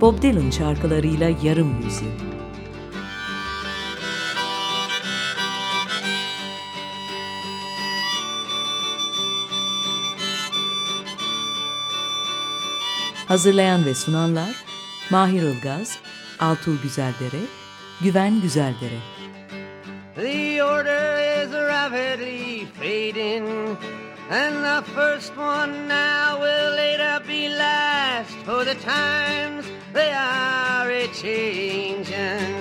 Bob Dylan şarkılarıyla yarım yüzyıl. Hazırlayan ve sunanlar Mahir Ilgaz, Altuğ Güzeldere, Güven Güzeldere. The order is rapidly fading, and the first one now will later be last, for the times they are a changing.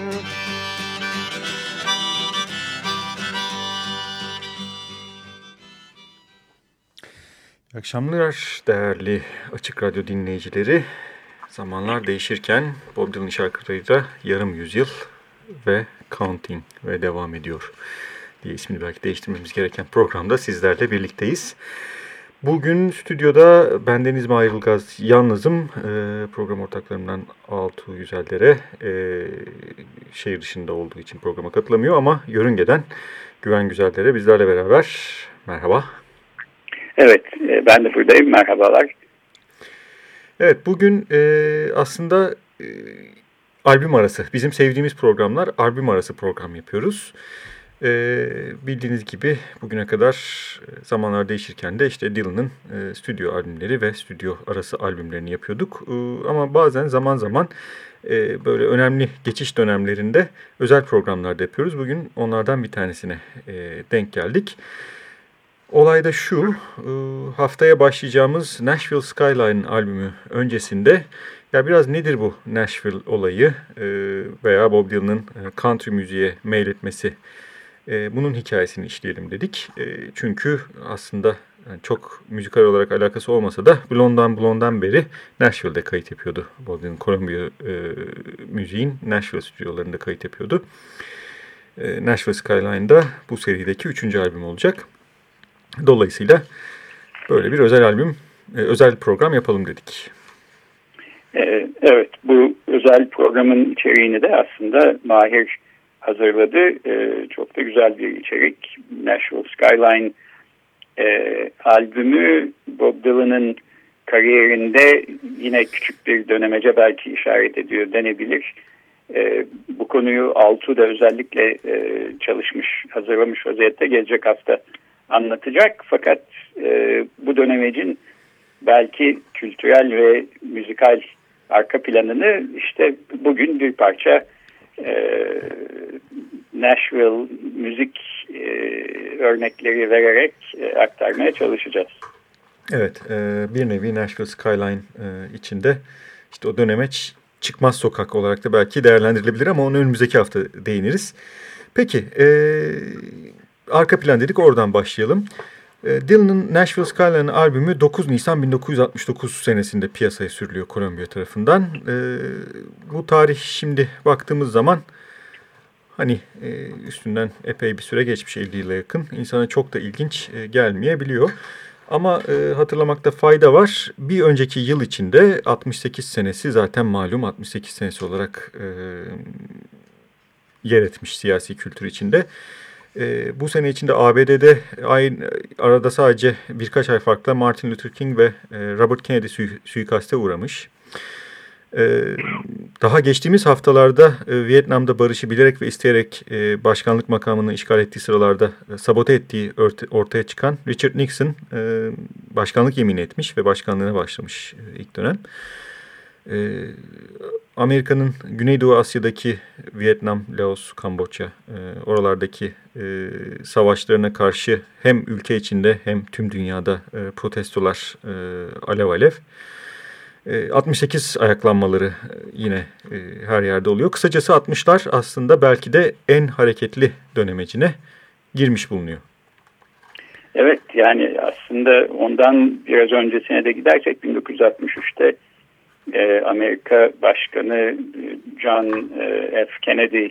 İyi akşamlar değerli Açık Radyo dinleyicileri. Zamanlar değişirken Bob Dylan şarkılarıyla yarım yüzyıl ve counting ve devam ediyor diye ismini belki değiştirmemiz gereken programda sizlerle birlikteyiz. Bugün stüdyoda bendeniz Mahir Ilgaz yalnızım. Ee, program ortaklarımdan Altuğ Yüzeldere e, şehir dışında olduğu için programa katılamıyor ama yörüngeden Güven Güzeldere bizlerle beraber. Merhaba. Evet, e, ben de buradayım. Merhabalar. Evet, bugün e, aslında e, albüm arası, bizim sevdiğimiz programlar albüm arası program yapıyoruz. E, bildiğiniz gibi bugüne kadar e, zamanlar değişirken de işte Dylan'ın e, stüdyo albümleri ve stüdyo arası albümlerini yapıyorduk. E, ama bazen zaman zaman e, böyle önemli geçiş dönemlerinde özel programlar da yapıyoruz. Bugün onlardan bir tanesine e, denk geldik. Olay da şu, e, haftaya başlayacağımız Nashville Skyline albümü öncesinde ya biraz nedir bu Nashville olayı e, veya Bob Dylan'ın country müziğe meyletmesi bunun hikayesini işleyelim dedik. Çünkü aslında çok müzikal olarak alakası olmasa da Blonde'dan Blonde'dan beri Nashville'de kayıt yapıyordu. Bob Columbia müziğin Nashville stüdyolarında kayıt yapıyordu. Nashville Skyline'da bu serideki üçüncü albüm olacak. Dolayısıyla böyle bir özel albüm, e, özel program yapalım dedik. E, evet, bu özel programın içeriğini de aslında Mahir hazırladı. E, çok da güzel bir içerik. Nashville Skyline albümü Bob Dylan'ın kariyerinde yine küçük bir dönemece belki işaret ediyor denebilir. bu konuyu Altu da özellikle çalışmış, hazırlamış vaziyette gelecek hafta anlatacak. Fakat e, bu dönemecin belki kültürel ve müzikal arka planını işte bugün bir parça e, Nashville müzik e, örnekleri vererek e, aktarmaya çalışacağız. Evet, e, bir nevi Nashville Skyline içinde işte o dönemeç çıkmaz sokak olarak da belki değerlendirilebilir ama onu önümüzdeki hafta değiniriz. Peki, e, arka plan dedik oradan başlayalım. E, Dylan'ın Nashville Skyline albümü 9 Nisan 1969 senesinde piyasaya sürülüyor Columbia tarafından. E, bu tarih şimdi baktığımız zaman hani e, üstünden epey bir süre geçmiş 50 yıla yakın. İnsana çok da ilginç gelmeyebiliyor. Ama hatırlamakta fayda var. Bir önceki yıl içinde 68 senesi zaten malum 68 senesi olarak yer etmiş siyasi kültür içinde. E, bu sene içinde ABD'de aynı arada sadece birkaç ay farkla Martin Luther King ve e, Robert Kennedy suy suikaste uğramış. E, daha geçtiğimiz haftalarda e, Vietnam'da barışı bilerek ve isteyerek e, başkanlık makamını işgal ettiği sıralarda e, sabote ettiği ortaya çıkan Richard Nixon e, başkanlık yemin etmiş ve başkanlığına başlamış e, ilk dönem. E, Amerika'nın Güneydoğu Asya'daki Vietnam, Laos, Kamboçya e, oralardaki e, savaşlarına karşı hem ülke içinde hem tüm dünyada e, protestolar e, alev alev. E, 68 ayaklanmaları e, yine e, her yerde oluyor. Kısacası 60'lar aslında belki de en hareketli dönemecine girmiş bulunuyor. Evet yani aslında ondan biraz öncesine de gidersek 1963'te e, Amerika Başkanı e, John e, F. Kennedy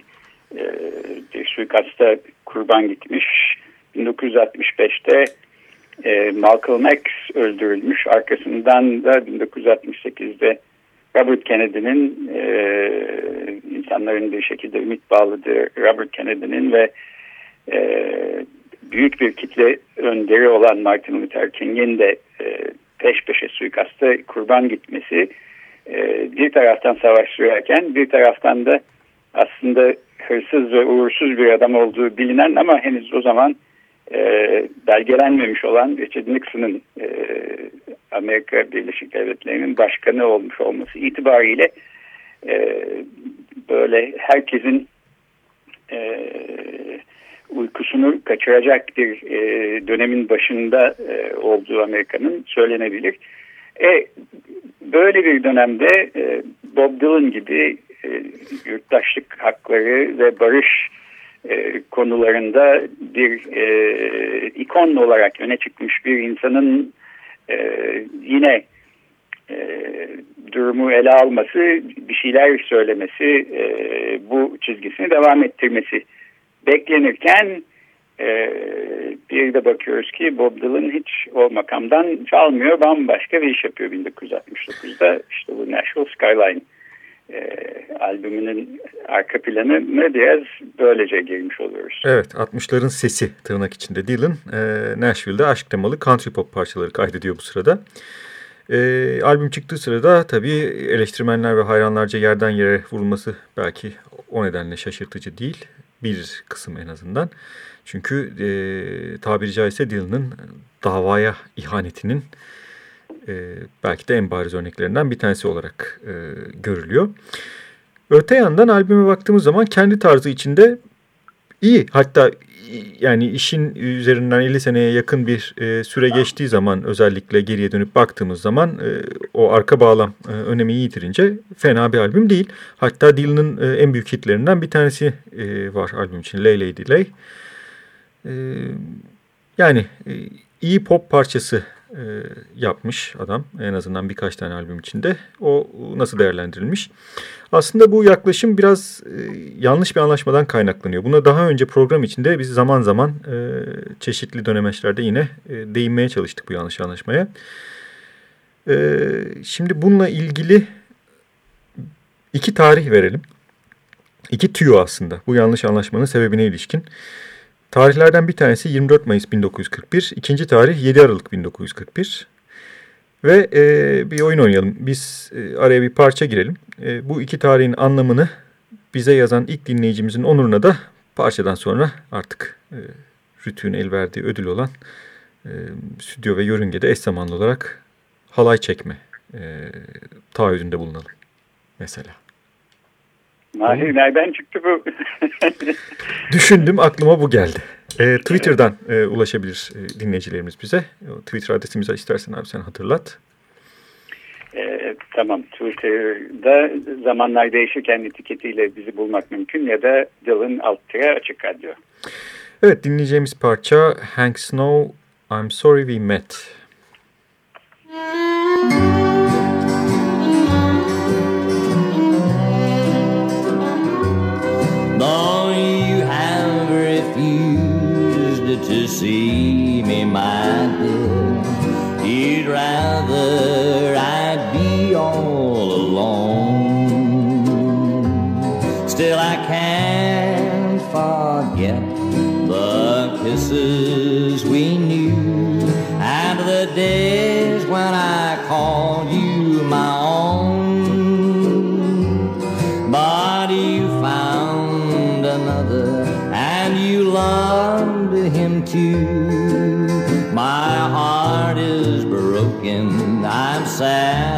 e, suikasta kurban gitmiş. 1965'te e, Malcolm X öldürülmüş. Arkasından da 1968'de Robert Kennedy'nin insanların bir şekilde ümit bağladığı Robert Kennedy'nin ve büyük bir kitle önderi olan Martin Luther King'in de e, peş peşe suikasta kurban gitmesi bir taraftan savaş sürerken bir taraftan da aslında hırsız ve uğursuz bir adam olduğu bilinen ama henüz o zaman e, belgelenmemiş olan Richard Nixon'ın e, Amerika Birleşik Devletleri'nin başkanı olmuş olması itibariyle e, böyle herkesin e, uykusunu kaçıracak bir e, dönemin başında e, olduğu Amerika'nın söylenebilir. E, böyle bir dönemde e, Bob Dylan gibi e, yurttaşlık hakları ve barış e, konularında bir e, ikon olarak öne çıkmış bir insanın e, yine e, durumu ele alması, bir şeyler söylemesi, e, bu çizgisini devam ettirmesi beklenirken e, bir de bakıyoruz ki Bob Dylan hiç o makamdan çalmıyor, bambaşka bir iş yapıyor 1969'da. işte bu Nashville Skyline e, albümünün arka planını biraz böylece girmiş oluyoruz. Evet 60'ların sesi tırnak içinde Dylan e, Nashville'de aşk temalı country pop parçaları kaydediyor bu sırada. E, albüm çıktığı sırada tabii eleştirmenler ve hayranlarca yerden yere vurulması belki o nedenle şaşırtıcı değil. Bir kısım en azından. Çünkü e, tabiri caizse Dylan'ın davaya ihanetinin e, belki de en bariz örneklerinden bir tanesi olarak e, görülüyor. Öte yandan albüme baktığımız zaman kendi tarzı içinde iyi. Hatta yani işin üzerinden 50 seneye yakın bir e, süre geçtiği zaman özellikle geriye dönüp baktığımız zaman e, o arka bağlam e, önemi yitirince fena bir albüm değil. Hatta Dylan'ın e, en büyük hitlerinden bir tanesi e, var albüm için Lay Lay Delay. E, yani e, iyi pop parçası e, yapmış adam. En azından birkaç tane albüm içinde. O nasıl değerlendirilmiş? Aslında bu yaklaşım biraz e, yanlış bir anlaşmadan kaynaklanıyor. Buna daha önce program içinde biz zaman zaman çeşitli dönemeçlerde yine değinmeye çalıştık bu yanlış anlaşmaya. Şimdi bununla ilgili iki tarih verelim. İki tüyo aslında bu yanlış anlaşmanın sebebine ilişkin. Tarihlerden bir tanesi 24 Mayıs 1941, ikinci tarih 7 Aralık 1941. Ve e, bir oyun oynayalım. Biz e, araya bir parça girelim. E, bu iki tarihin anlamını bize yazan ilk dinleyicimizin onuruna da parçadan sonra artık e, Rütü'nün el verdiği ödül olan e, stüdyo ve yörüngede eş zamanlı olarak halay çekme e, taahhüdünde bulunalım mesela. Mahir nereden çıktı bu? Düşündüm aklıma bu geldi. E, Twitter'dan e, ulaşabilir e, dinleyicilerimiz bize. O Twitter adresimizi istersen abi sen hatırlat. E, tamam Twitter'da zamanlar değişirken etiketiyle bizi bulmak mümkün ya da Dylan alt açık radyo. Evet dinleyeceğimiz parça Hank Snow I'm Sorry We Met. See me, my dear. He'd rather sad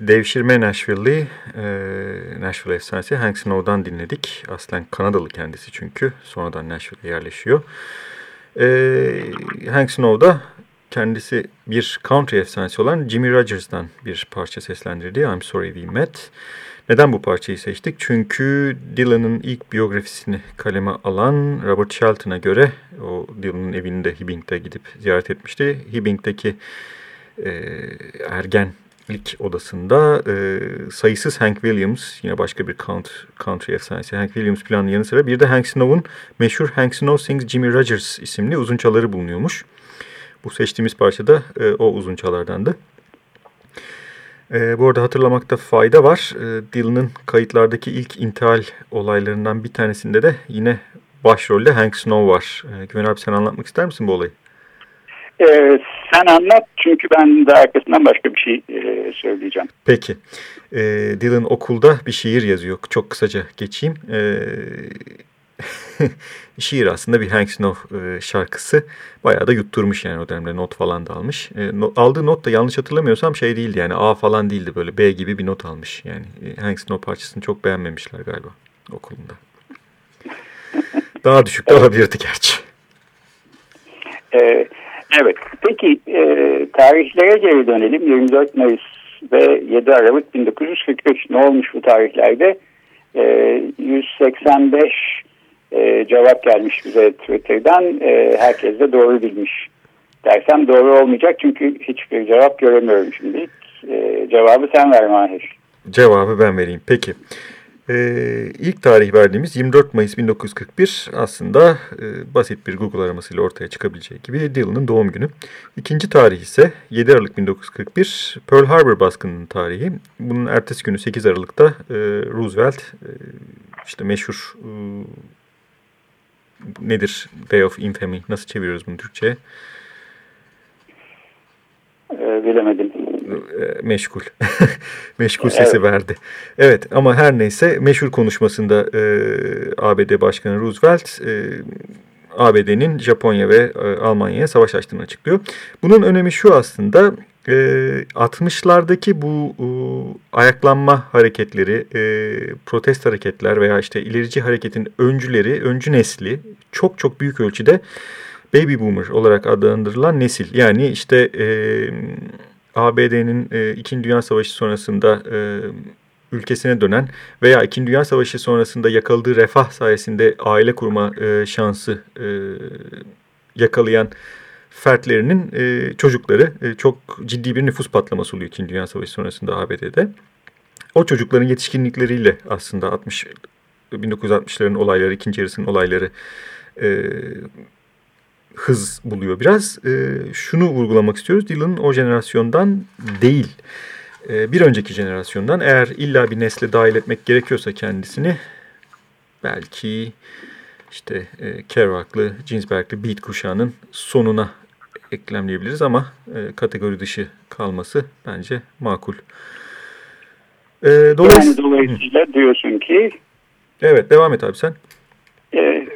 Evet, devşirme Nashville'li, e, Nashville efsanesi Hank Snow'dan dinledik. Aslen Kanadalı kendisi çünkü. Sonradan Nashville'e yerleşiyor. E, Hank Snow da kendisi bir country efsanesi olan Jimmy Rogers'dan bir parça seslendirdi. I'm Sorry We Met. Neden bu parçayı seçtik? Çünkü Dylan'ın ilk biyografisini kaleme alan Robert Shelton'a göre o Dylan'ın evini de Hibbing'de gidip ziyaret etmişti. Hibbing'deki e, ergen ilk odasında e, sayısız Hank Williams yine başka bir country efsanesi Hank Williams planının yanı sıra bir de Hank Snow'un meşhur Hank Snow Sings Jimmy Rogers isimli uzunçaları bulunuyormuş. Bu seçtiğimiz parçada e, o uzunçalardandı. E, bu arada hatırlamakta fayda var. E, Dylan'ın kayıtlardaki ilk intihal olaylarından bir tanesinde de yine başrolde Hank Snow var. E, Güven abi sen anlatmak ister misin bu olayı? Ee, sen anlat çünkü ben de arkasından başka bir şey e, söyleyeceğim. Peki. E, Dylan okulda bir şiir yazıyor. Çok kısaca geçeyim. E, şiir aslında bir Hank Snow e, şarkısı. Bayağı da yutturmuş yani o dönemde not falan da almış. E, no, aldığı not da yanlış hatırlamıyorsam şey değildi yani A falan değildi böyle B gibi bir not almış. Yani e, Hank Snow parçasını çok beğenmemişler galiba okulunda. Daha düşük de olabilirdi gerçi. Evet. Evet. Peki e, tarihlere geri dönelim. 24 Mayıs ve 7 Aralık 1945 ne olmuş bu tarihlerde? E, 185 e, cevap gelmiş bize Twitter'dan. E, herkes de doğru bilmiş. Dersem doğru olmayacak çünkü hiçbir cevap göremiyorum şimdi. E, cevabı sen ver Mahir. Cevabı ben vereyim. Peki. Ee, ilk tarih verdiğimiz 24 Mayıs 1941 aslında e, basit bir Google aramasıyla ortaya çıkabileceği gibi Dylan'ın doğum günü. İkinci tarih ise 7 Aralık 1941 Pearl Harbor baskınının tarihi. Bunun ertesi günü 8 Aralık'ta e, Roosevelt e, işte meşhur e, nedir Day of Infamy nasıl çeviriyoruz bunu Türkçe'ye? Ee, bilemedim. Meşgul. Meşgul sesi evet. verdi. Evet ama her neyse meşhur konuşmasında e, ABD Başkanı Roosevelt e, ABD'nin Japonya ve e, Almanya'ya savaş açtığını açıklıyor. Bunun önemi şu aslında e, 60'lardaki bu e, ayaklanma hareketleri, e, protest hareketler veya işte ilerici hareketin öncüleri, öncü nesli çok çok büyük ölçüde baby boomer olarak adlandırılan nesil. Yani işte e, ABD'nin e, İkinci Dünya Savaşı sonrasında e, ülkesine dönen veya İkinci Dünya Savaşı sonrasında yakaladığı refah sayesinde aile kurma e, şansı e, yakalayan fertlerinin e, çocukları e, çok ciddi bir nüfus patlaması oluyor İkinci Dünya Savaşı sonrasında ABD'de. O çocukların yetişkinlikleriyle aslında 60 1960'ların olayları, ikinci yarısının olayları e, hız buluyor biraz. E, şunu vurgulamak istiyoruz. Dylan o jenerasyondan değil. E, bir önceki jenerasyondan eğer illa bir nesle dahil etmek gerekiyorsa kendisini belki işte e, Kerouac'lı, Ginsberg'li Beat kuşağının sonuna eklemleyebiliriz ama e, kategori dışı kalması bence makul. E, dolayısıyla, yani dolayısıyla diyorsun ki Evet devam et abi sen. E,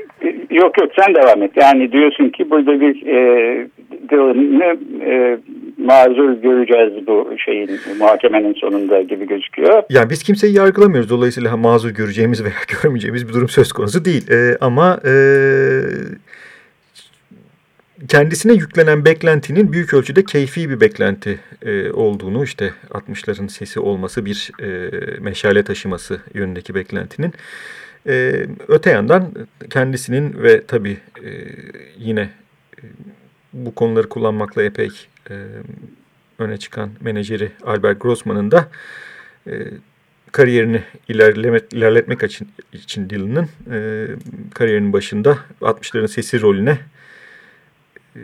Yok yok sen devam et. Yani diyorsun ki burada bir e, Dylan'ı e, mazur göreceğiz bu şeyin muhakemenin sonunda gibi gözüküyor. Yani biz kimseyi yargılamıyoruz. Dolayısıyla mazur göreceğimiz veya görmeyeceğimiz bir durum söz konusu değil. E, ama e, kendisine yüklenen beklentinin büyük ölçüde keyfi bir beklenti e, olduğunu işte 60'ların sesi olması bir e, meşale taşıması yönündeki beklentinin e, öte yandan kendisinin ve tabii e, yine e, bu konuları kullanmakla epey e, öne çıkan menajeri Albert Grossman'ın da e, kariyerini ilerleme, ilerletmek için, için Dylan'ın e, kariyerinin başında 60'ların sesi rolüne e,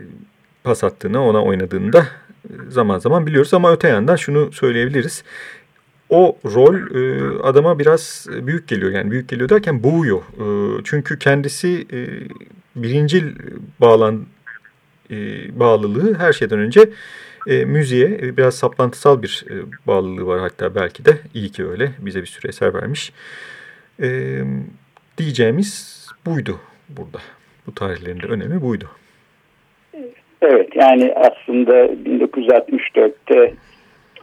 pas attığını, ona oynadığını da zaman zaman biliyoruz. Ama öte yandan şunu söyleyebiliriz. O rol e, adama biraz büyük geliyor. Yani büyük geliyor derken boğuyor. E, çünkü kendisi e, birincil bağlan e, bağlılığı her şeyden önce e, müziğe e, biraz saplantısal bir e, bağlılığı var hatta belki de iyi ki öyle bize bir sürü eser vermiş. E, diyeceğimiz buydu burada. Bu tarihlerinde önemi buydu. Evet yani aslında 1964'te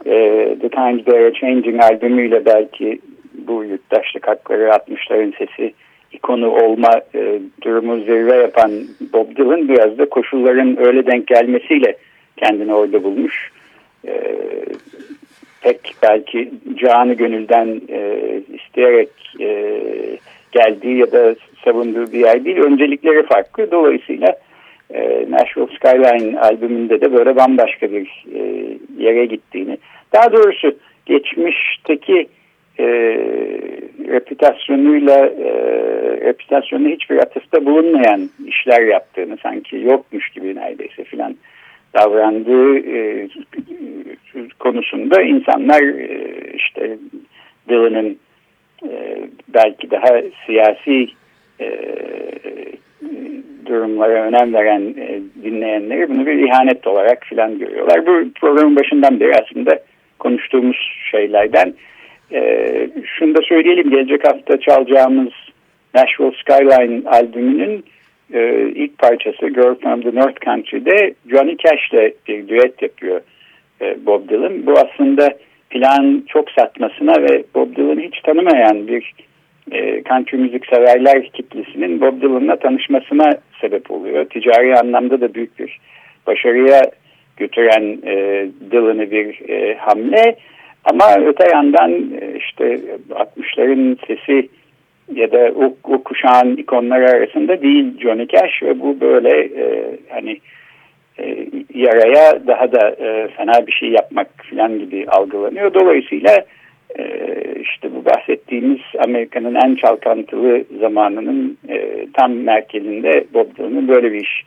e, The Times They Are Changing albümüyle belki bu yurttaşlık hakları 60'ların sesi ikonu olma e, durumu zirve yapan Bob Dylan biraz da koşulların öyle denk gelmesiyle kendini orada bulmuş. E, pek belki canı gönülden e, isteyerek e, geldiği ya da savunduğu bir yer değil. Öncelikleri farklı. Dolayısıyla e, Nashville Skyline albümünde de böyle bambaşka bir e, yere gittiğini. Daha doğrusu geçmişteki e, reputasyonuyla e, reputasyonuna hiçbir atıfta bulunmayan işler yaptığını sanki yokmuş gibi neredeyse filan davrandığı e, konusunda insanlar e, işte Dylan'ın e, belki daha siyasi e, durumlara önem veren e, dinleyenleri bunu bir ihanet olarak filan görüyorlar. Bu programın başından beri aslında konuştuğumuz şeylerden. E, şunu da söyleyelim gelecek hafta çalacağımız Nashville Skyline albümünün e, ilk parçası Girl from the North Country'de Johnny Cash'le bir düet yapıyor e, Bob Dylan. Bu aslında plan çok satmasına ve Bob Dylan'ı hiç tanımayan bir e, country müzik severler kitlesinin Bob Dylan'la tanışmasına sebep oluyor. Ticari anlamda da büyük bir başarıya götüren e, Dylan'ı bir e, hamle. Ama öte yandan e, işte 60'ların sesi ya da o, o kuşağın ikonları arasında değil Johnny Cash ve bu böyle e, hani e, yaraya daha da e, fena bir şey yapmak falan gibi algılanıyor. Dolayısıyla işte bu bahsettiğimiz Amerika'nın en çalkantılı zamanının e, tam merkezinde Bob Dylan'ın böyle bir iş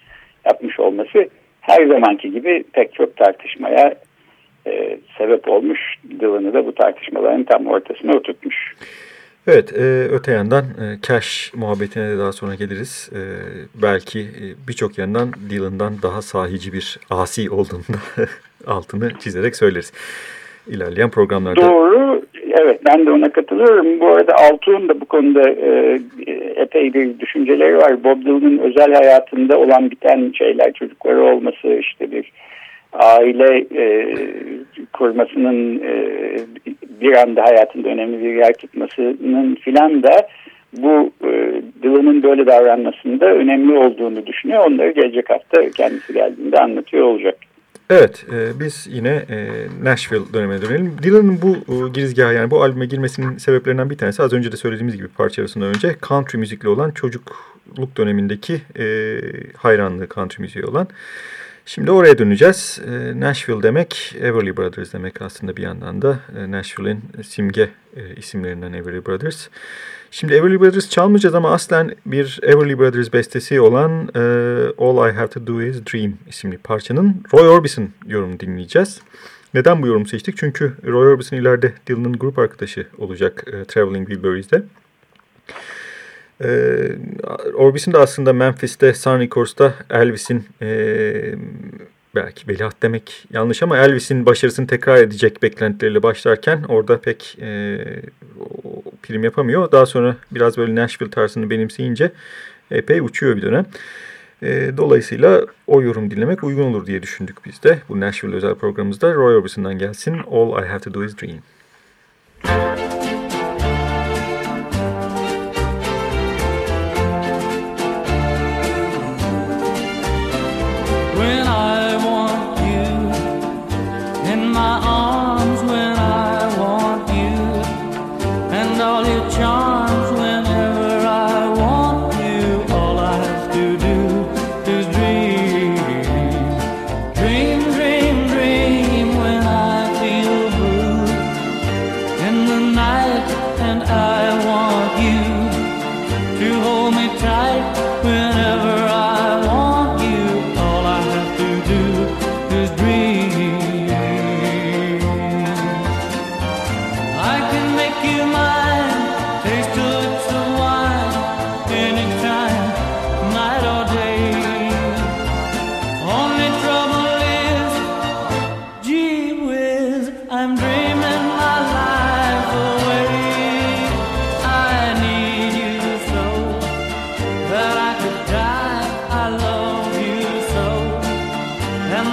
yapmış olması her zamanki gibi pek çok tartışmaya e, sebep olmuş. Dylan'ı da bu tartışmaların tam ortasına oturtmuş. Evet, e, öte yandan e, Cash muhabbetine de daha sonra geliriz. E, belki e, birçok yandan Dylan'dan daha sahici bir asi olduğunu altını çizerek söyleriz. İlerleyen programlarda. Doğru, evet ben de ona katılıyorum. Bu arada Altuğ'un da bu konuda e, epey bir düşünceleri var. Bob Dylan'ın özel hayatında olan biten şeyler, çocukları olması, işte bir aile e, kurmasının e, bir anda hayatında önemli bir yer tutmasının filan da bu e, Dylan'ın böyle davranmasında önemli olduğunu düşünüyor. Onları gelecek hafta kendisi geldiğinde anlatıyor olacak. Evet, e, biz yine e, Nashville dönemine dönelim. Dylan'ın bu e, girizgahı yani bu albüme girmesinin sebeplerinden bir tanesi az önce de söylediğimiz gibi parça arasında önce country müzikle olan çocukluk dönemindeki e, hayranlığı country müziği olan. Şimdi oraya döneceğiz. E, Nashville demek Everly Brothers demek aslında bir yandan da. E, Nashville'in simge e, isimlerinden Everly Brothers. Şimdi Everly Brothers çalmayacağız ama aslen bir Everly Brothers bestesi olan e, All I Have To Do Is Dream isimli parçanın Roy Orbison yorumunu dinleyeceğiz. Neden bu yorumu seçtik? Çünkü Roy Orbison ileride Dylan'ın grup arkadaşı olacak Traveling Wilburys'de. Ee, Orbison de aslında Memphis'te, Sun Records'ta Elvis'in e, belki veliaht demek yanlış ama Elvis'in başarısını tekrar edecek beklentileriyle başlarken orada pek e, prim yapamıyor. Daha sonra biraz böyle Nashville tarzını benimseyince epey uçuyor bir dönem. E, dolayısıyla o yorum dinlemek uygun olur diye düşündük biz de. Bu Nashville özel programımızda Roy Orbison'dan gelsin All I Have To Do Is Dream. Evet,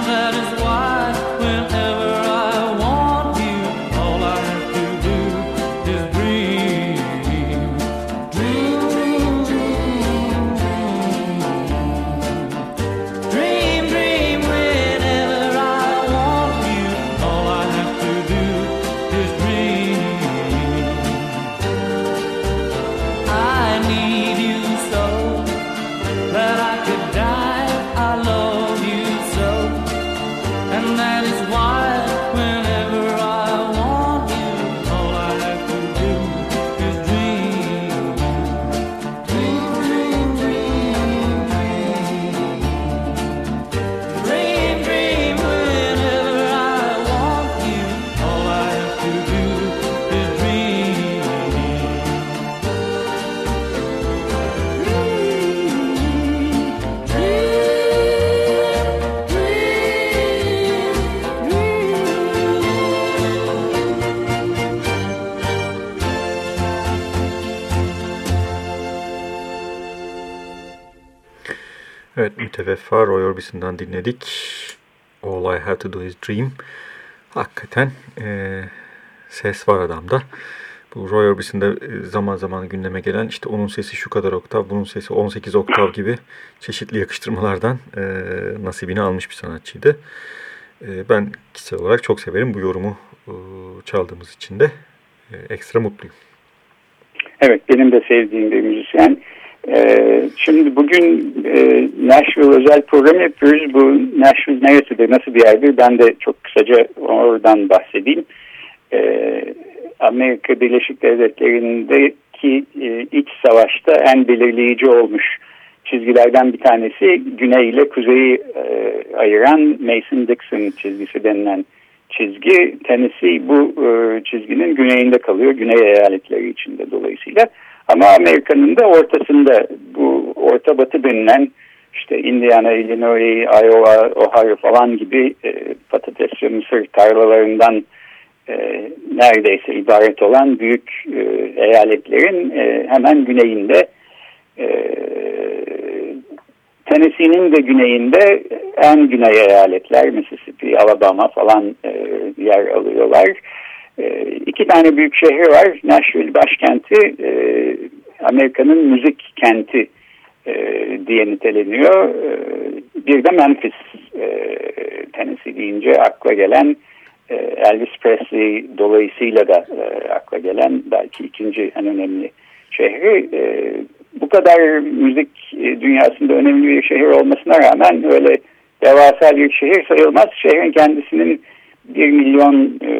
that is why we're müteveffa Roy Orbison'dan dinledik. All I Have To Do Is Dream. Hakikaten e, ses var adamda. Bu Roy Orbison'da e, zaman zaman gündeme gelen işte onun sesi şu kadar oktav, bunun sesi 18 oktav gibi çeşitli yakıştırmalardan e, nasibini almış bir sanatçıydı. E, ben kişisel olarak çok severim bu yorumu e, çaldığımız için de e, ekstra mutluyum. Evet benim de sevdiğim bir müzisyen. Ee, şimdi bugün e, Nashville özel program yapıyoruz. Bu Nashville neresidir, nasıl bir yerdir? Ben de çok kısaca oradan bahsedeyim. Ee, Amerika Birleşik Devletleri'ndeki e, iç savaşta en belirleyici olmuş çizgilerden bir tanesi güney ile kuzeyi e, ayıran Mason-Dixon çizgisi denilen çizgi. Tennessee bu e, çizginin güneyinde kalıyor. Güney eyaletleri içinde dolayısıyla. Ama Amerika'nın da ortasında bu orta batı denilen işte Indiana, Illinois, Iowa, Ohio falan gibi e, patates ve mısır tarlalarından e, neredeyse ibaret olan büyük e, eyaletlerin e, hemen güneyinde e, Tennessee'nin de güneyinde en güney eyaletler Mississippi, Alabama falan e, yer alıyorlar. E, iki tane büyük şehir var. Nashville başkenti e, Amerika'nın müzik kenti e, diye niteleniyor. E, bir de Memphis e, Tennessee deyince akla gelen e, Elvis Presley dolayısıyla da akla gelen belki ikinci en önemli şehri. E, bu kadar müzik dünyasında önemli bir şehir olmasına rağmen öyle devasa bir şehir sayılmaz. Şehrin kendisinin bir milyon e,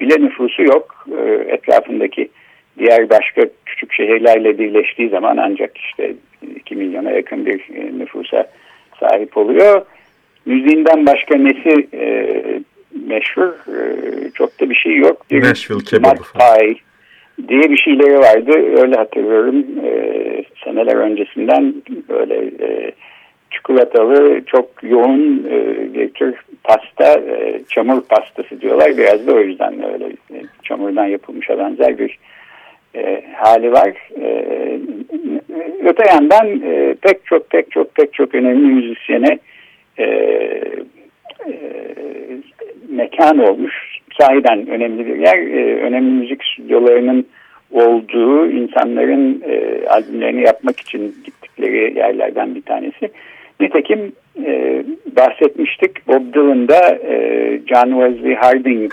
bile nüfusu yok. E, etrafındaki diğer başka küçük şehirlerle birleştiği zaman ancak işte 2 milyona yakın bir e, nüfusa sahip oluyor. Müziğinden başka nesi e, meşhur? E, çok da bir şey yok. Bir Nashville kebabı diye bir şeyleri vardı. Öyle hatırlıyorum. E, seneler öncesinden böyle e, çikolatalı çok yoğun e, bir tür pasta, e, çamur pastası diyorlar. Biraz da o yüzden öyle e, çamurdan yapılmışa benzer bir e, hali var. E, öte yandan e, pek çok pek çok pek çok önemli müzisyene e, e, mekan olmuş. Sahiden önemli bir yer. E, önemli müzik stüdyolarının olduğu insanların e, albümlerini yapmak için gittikleri yerlerden bir tanesi. Nitekim e, bahsetmiştik Bob Dylan'da e, John Wesley Harding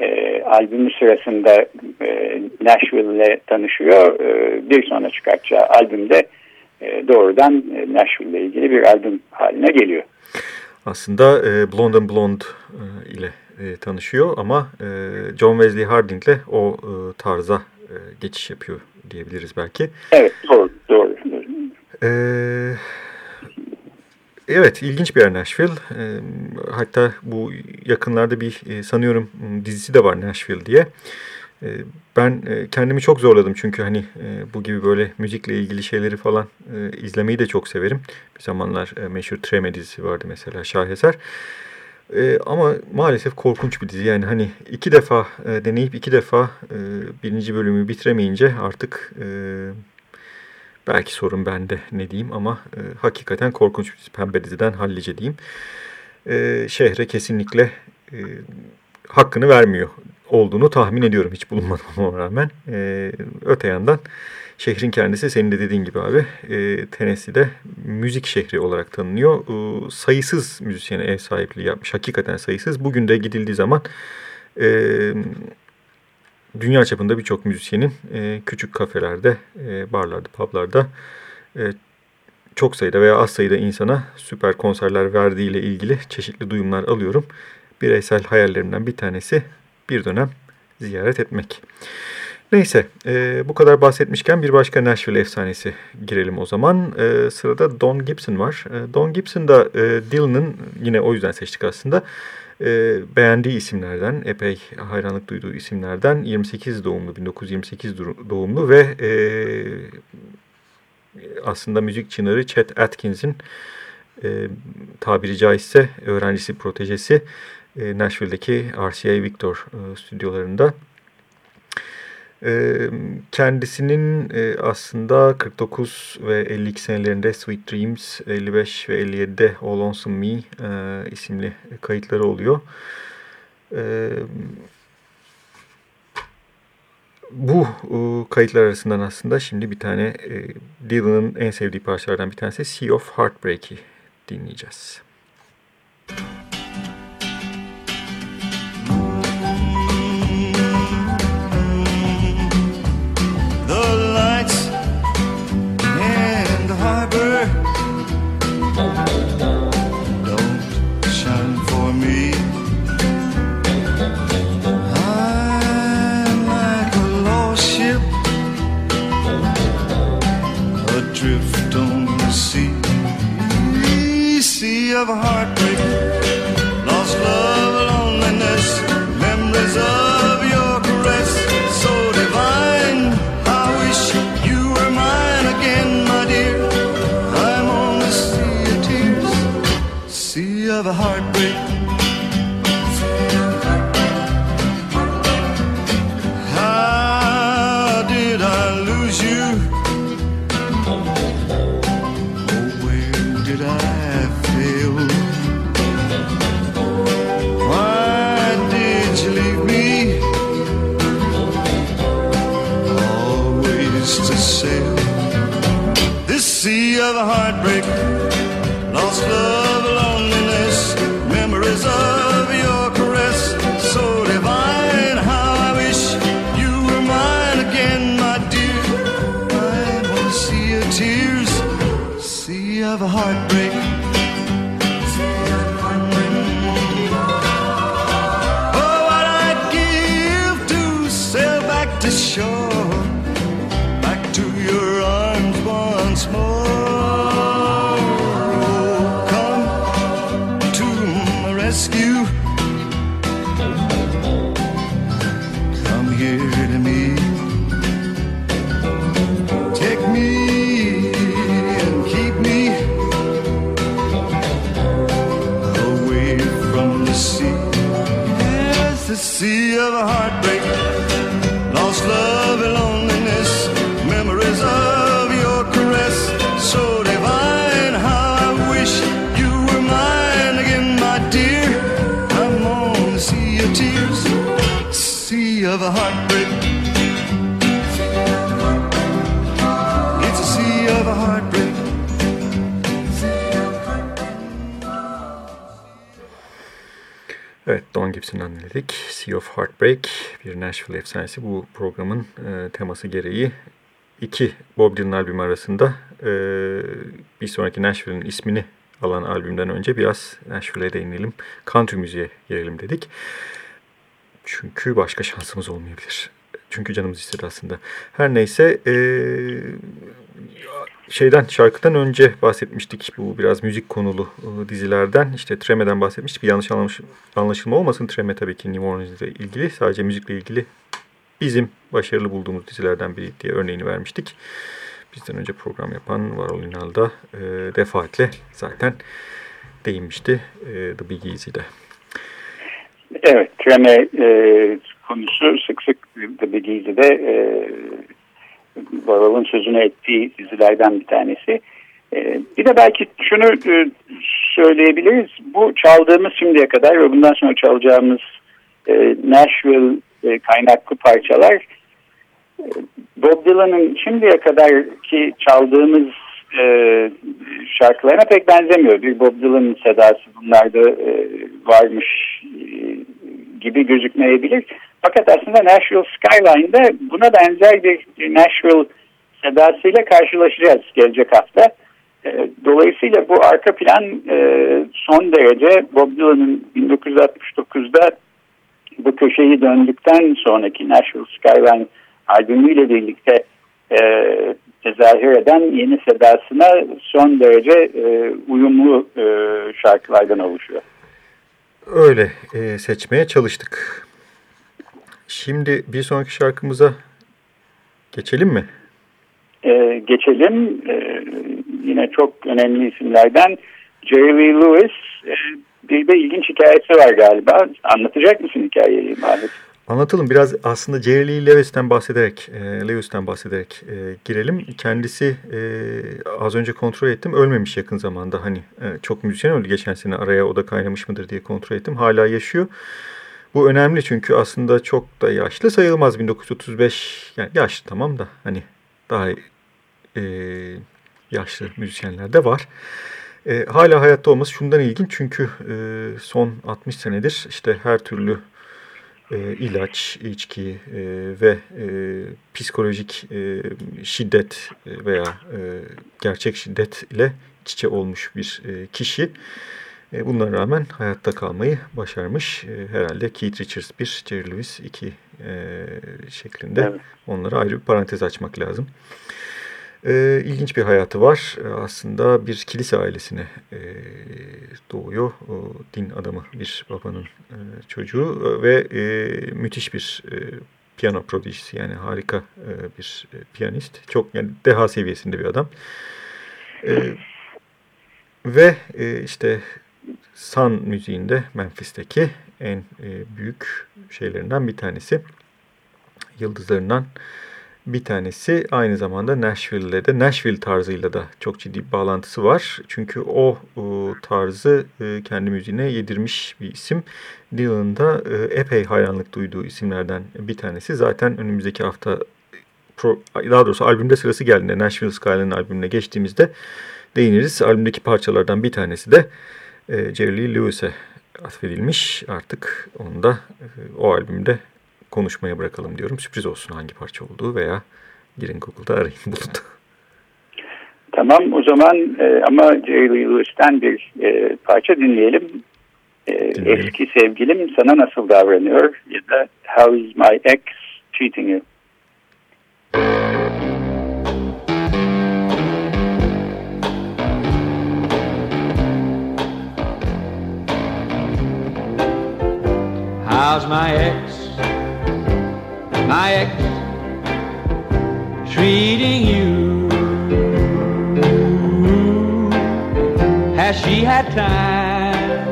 e, albümü sırasında e, Nashville ile tanışıyor. E, bir sonra çıkartacağı albümde e, doğrudan e, Nashville ile ilgili bir albüm haline geliyor. Aslında e, Blonde and Blonde e, ile e, tanışıyor ama e, John Wesley Harding ile o e, tarza e, geçiş yapıyor diyebiliriz belki. Evet doğru. doğru. Ee, evet ilginç bir yer Nashville. Ee, hatta bu yakınlarda bir e, sanıyorum dizisi de var Nashville diye. Ee, ben e, kendimi çok zorladım çünkü hani e, bu gibi böyle müzikle ilgili şeyleri falan izlemeyi de çok severim. Bir zamanlar meşhur Treme dizisi vardı mesela Şaheser. E, ama maalesef korkunç bir dizi. Yani hani iki defa deneyip iki defa birinci bölümü bitiremeyince artık belki sorun bende ne diyeyim ama e, hakikaten korkunç bir. Pembe diziden hallice diyeyim. E, şehre kesinlikle e, hakkını vermiyor olduğunu tahmin ediyorum hiç bulunmama rağmen. E, öte yandan Şehrin kendisi senin de dediğin gibi abi e, Tennessee'de müzik şehri olarak tanınıyor. E, sayısız müzisyene ev sahipliği yapmış. Hakikaten sayısız. Bugün de gidildiği zaman e, dünya çapında birçok müzisyenin e, küçük kafelerde, e, barlarda, publarda e, çok sayıda veya az sayıda insana süper konserler verdiğiyle ilgili çeşitli duyumlar alıyorum. Bireysel hayallerimden bir tanesi bir dönem ziyaret etmek. Neyse e, bu kadar bahsetmişken bir başka Nashville efsanesi girelim o zaman. E, sırada Don Gibson var. E, Don Gibson da e, Dylan'ın yine o yüzden seçtik aslında. E, beğendiği isimlerden, epey hayranlık duyduğu isimlerden 28 doğumlu, 1928 doğumlu ve e, aslında müzik çınarı Chet Atkins'in e, tabiri caizse öğrencisi, protejesi e, Nashville'deki RCA Victor e, stüdyolarında kendisinin aslında 49 ve 52 senelerinde Sweet Dreams, 55 ve 57'de All Lonesome Me isimli kayıtları oluyor. Bu kayıtlar arasından aslında şimdi bir tane Dylan'ın en sevdiği parçalardan bir tanesi Sea of Heartbreak'i dinleyeceğiz. Of a this sea of heartbreak, lost love, of heartbreak, lost love and loneliness, memories of your caress, so divine. How I wish you were mine again, my dear. I'm on the sea of tears, a a sea of a heartbreak. Evet, Don Gibson'dan dinledik. Sea of Heartbreak, bir Nashville efsanesi. Bu programın e, teması gereği iki Bob Dylan albümü arasında e, bir sonraki Nashville'in ismini alan albümden önce biraz Nashville'e değinelim. Country müziğe girelim dedik. Çünkü başka şansımız olmayabilir. Çünkü canımız istedi aslında. Her neyse e, şeyden şarkıdan önce bahsetmiştik bu biraz müzik konulu e, dizilerden. İşte Treme'den bahsetmiştik. Bir yanlış anlamış, anlaşılma olmasın. Treme tabii ki New Orleans ile ilgili. Sadece müzikle ilgili bizim başarılı bulduğumuz dizilerden biri diye örneğini vermiştik. Bizden önce program yapan Varol Ünal da e, defaatle zaten değinmişti e, The Big Easy'de. Evet, treme e, konusu sık sık The Big Easy'de e, Varol'un sözünü ettiği dizilerden bir tanesi. E, bir de belki şunu e, söyleyebiliriz. Bu çaldığımız şimdiye kadar ve bundan sonra çalacağımız e, Nashville e, kaynaklı parçalar Bob Dylan'ın şimdiye kadar ki çaldığımız şarkılarına pek benzemiyor. Bir Bob Dylan'ın sedası bunlarda varmış gibi gözükmeyebilir. Fakat aslında Nashville Skyline'da buna benzer bir Nashville sedasıyla karşılaşacağız gelecek hafta. E, dolayısıyla bu arka plan e, son derece Bob Dylan'ın 1969'da bu köşeyi döndükten sonraki Nashville Skyline albümüyle birlikte e, tezahür eden yeni sedasına son derece e, uyumlu şarkılardan oluşuyor. Öyle seçmeye çalıştık. Şimdi bir sonraki şarkımıza geçelim mi? E, geçelim. E, yine çok önemli isimlerden Jerry Lewis. E, bir de ilginç hikayesi var galiba. Anlatacak mısın hikayeyi Mahmut? Anlatalım biraz aslında Jerry Lewis'ten bahsederek, e, Lewis'ten bahsederek e, girelim. Kendisi e, az önce kontrol ettim ölmemiş yakın zamanda. Hani e, çok müzisyen öldü geçen sene araya o da kaynamış mıdır diye kontrol ettim. Hala yaşıyor. Bu önemli çünkü aslında çok da yaşlı sayılmaz 1935 yani yaşlı tamam da hani daha e, yaşlı müzisyenler de var. E, hala hayatta olması şundan ilginç çünkü e, son 60 senedir işte her türlü e, ilaç, içki e, ve e, psikolojik e, şiddet veya e, gerçek şiddet ile iç içe olmuş bir e, kişi. E, bunlara rağmen hayatta kalmayı başarmış. E, herhalde Keith Richards 1, Jerry Lewis 2 e, şeklinde. Evet. Onlara ayrı bir parantez açmak lazım. E, ilginç bir hayatı var. Aslında bir kilise ailesine e, doğuyor. O, din adamı bir babanın e, çocuğu ve e, müthiş bir e, piyano prodijisi yani harika e, bir piyanist. Çok yani deha seviyesinde bir adam. E, ve e, işte Sun müziğinde Memphis'teki en e, büyük şeylerinden bir tanesi. Yıldızlarından bir tanesi aynı zamanda Nashville'le de Nashville tarzıyla da çok ciddi bir bağlantısı var. Çünkü o, o tarzı e, kendi müziğine yedirmiş bir isim. Dylan'ın da e, epey hayranlık duyduğu isimlerden bir tanesi. Zaten önümüzdeki hafta pro, daha doğrusu albümde sırası geldiğinde Nashville Skyline albümüne geçtiğimizde değiniriz. Albümdeki parçalardan bir tanesi de e, Jerry Lewis'e atfedilmiş. Artık onu da e, o albümde konuşmaya bırakalım diyorum. Sürpriz olsun hangi parça olduğu veya girin Google'da arayın bulun. Tamam o zaman e, ama Jerry Lewis'ten bir e, parça dinleyelim. E, eski sevgilim sana nasıl davranıyor ya da How is my ex treating you? How's my ex my ex treating you? Has she had time,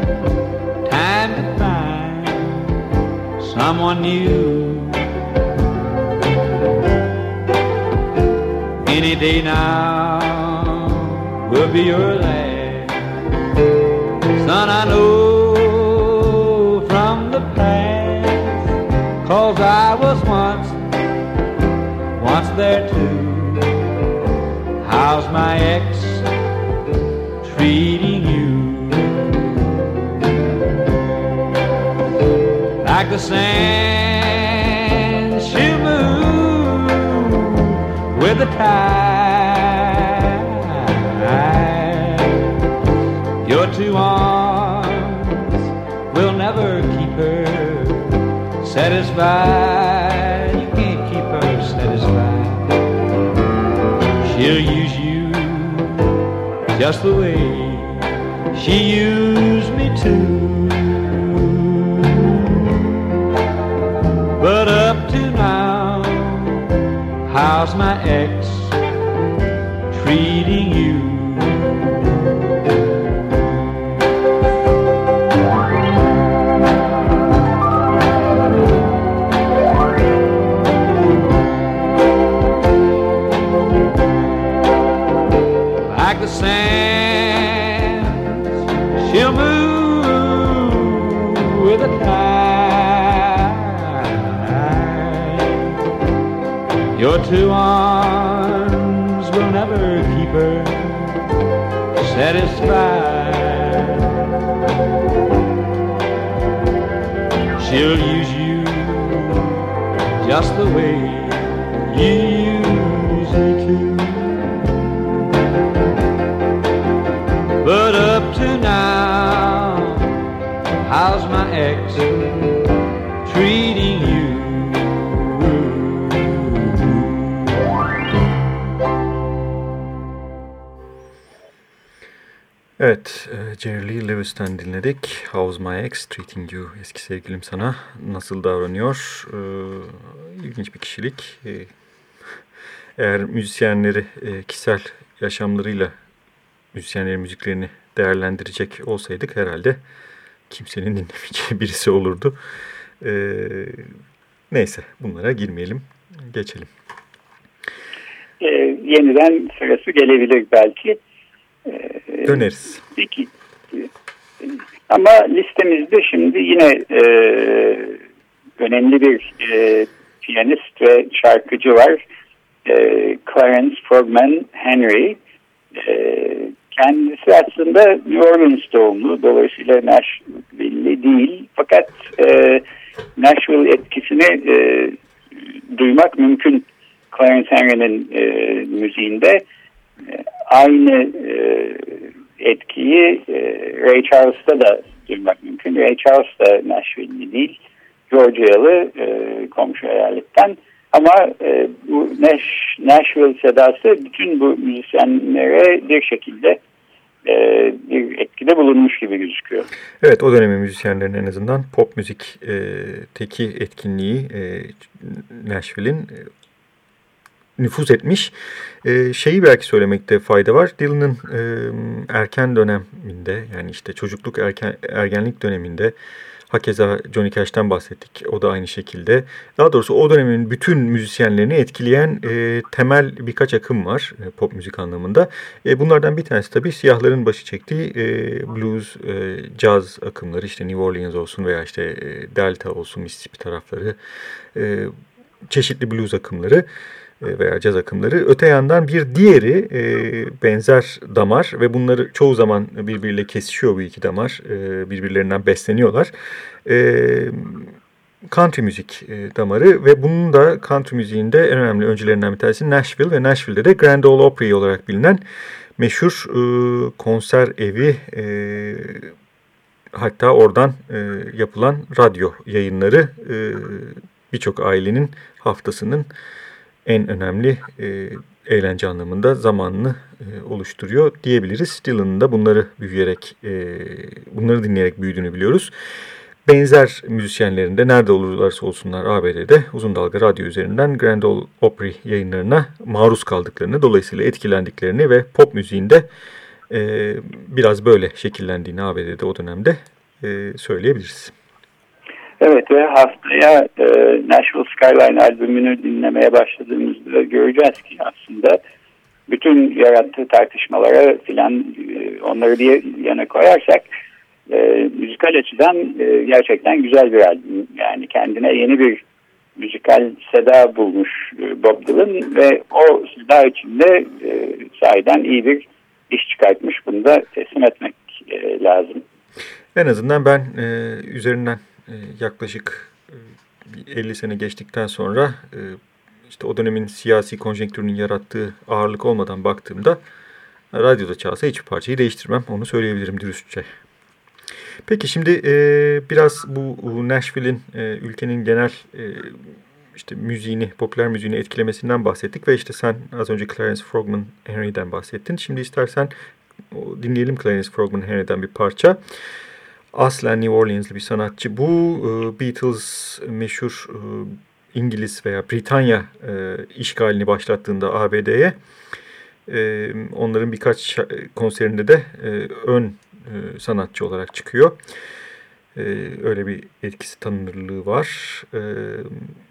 time to find someone new? Any day now will be your last. Son, I know I was once, once there too. How's my ex treating you? Like the sand she'll move with the tide. Satisfied. You can't keep her satisfied. She'll use you just the way she used me too. But up to now, how's my ex two arms will never keep her satisfied. She'll use you just the way you Evet, e, Jerry Lewis'ten dinledik. How's My Ex Treating You? Eski sevgilim sana nasıl davranıyor? Ee, ilginç bir kişilik. Ee, eğer müzisyenleri e, kişisel yaşamlarıyla müzisyenlerin müziklerini değerlendirecek olsaydık herhalde kimsenin dinlemeyeceği birisi olurdu. Ee, Neyse bunlara girmeyelim. Geçelim. Ee, yeniden sırası gelebilir belki. Döneriz. Peki. Ama listemizde şimdi yine e, önemli bir e, piyanist ve şarkıcı var. E, Clarence Frogman Henry. E, kendisi aslında New Orleans doğumlu. Dolayısıyla Nashville'li değil. Fakat e, Nashville etkisini e, duymak mümkün Clarence Henry'nin e, müziğinde. Aynı e, etkiyi e, Ray Charles'ta da duymak mümkün. Ray Charles da Nashville'li değil. Georgia'lı e, komşu eyaletten. Ama e, bu Nash, Nashville sedası bütün bu müzisyenlere bir şekilde bir etkide bulunmuş gibi gözüküyor. Evet o dönemin müzisyenlerin en azından pop müzik teki etkinliği e, Nashville'in nüfuz etmiş. E, şeyi belki söylemekte fayda var. Dylan'ın e, erken döneminde yani işte çocukluk erken, ergenlik döneminde Hakeza Johnny Cash'ten bahsettik. O da aynı şekilde. Daha doğrusu o dönemin bütün müzisyenlerini etkileyen e, temel birkaç akım var e, pop müzik anlamında. E, bunlardan bir tanesi tabii siyahların başı çektiği e, blues, e, jazz akımları. işte New Orleans olsun veya işte e, Delta olsun, Mississippi tarafları. E, çeşitli blues akımları. Veya caz akımları. Öte yandan bir diğeri e, benzer damar ve bunları çoğu zaman birbiriyle kesişiyor bu iki damar. E, birbirlerinden besleniyorlar. E, country müzik e, damarı ve bunun da country müziğinde en önemli öncülerinden bir tanesi Nashville ve Nashville'de de Grand Ole Opry olarak bilinen meşhur e, konser evi e, hatta oradan e, yapılan radyo yayınları e, birçok ailenin haftasının en önemli e, eğlence anlamında zamanını e, oluşturuyor diyebiliriz. Dylan'ın da bunları büyüyerek, e, bunları dinleyerek büyüdüğünü biliyoruz. Benzer müzisyenlerin de nerede olurlarsa olsunlar ABD'de uzun dalga radyo üzerinden Grand Ole Opry yayınlarına maruz kaldıklarını, dolayısıyla etkilendiklerini ve pop müziğinde e, biraz böyle şekillendiğini ABD'de o dönemde e, söyleyebiliriz. Evet ve haftaya e, Nashville Skyline albümünü dinlemeye başladığımızda göreceğiz ki aslında bütün yarattığı tartışmalara filan e, onları bir yana koyarsak e, müzikal açıdan e, gerçekten güzel bir albüm. Yani kendine yeni bir müzikal seda bulmuş e, Bob Dylan ve o seda içinde e, sahiden iyi bir iş çıkartmış. Bunu da teslim etmek e, lazım. En azından ben e, üzerinden yaklaşık 50 e, sene geçtikten sonra e, işte o dönemin siyasi konjonktürünün yarattığı ağırlık olmadan baktığımda radyoda çalsa hiçbir parçayı değiştirmem. Onu söyleyebilirim dürüstçe. Peki şimdi biraz bu Nashville'in ülkenin genel işte müziğini, popüler müziğini etkilemesinden bahsettik ve işte sen az önce Clarence Frogman Henry'den bahsettin. Şimdi istersen dinleyelim Clarence Frogman Henry'den bir parça aslen New Orleans'lı bir sanatçı. Bu e, Beatles meşhur e, İngiliz veya Britanya e, işgalini başlattığında ABD'ye onların birkaç konserinde de ön sanatçı olarak çıkıyor. Öyle bir etkisi tanınırlığı var.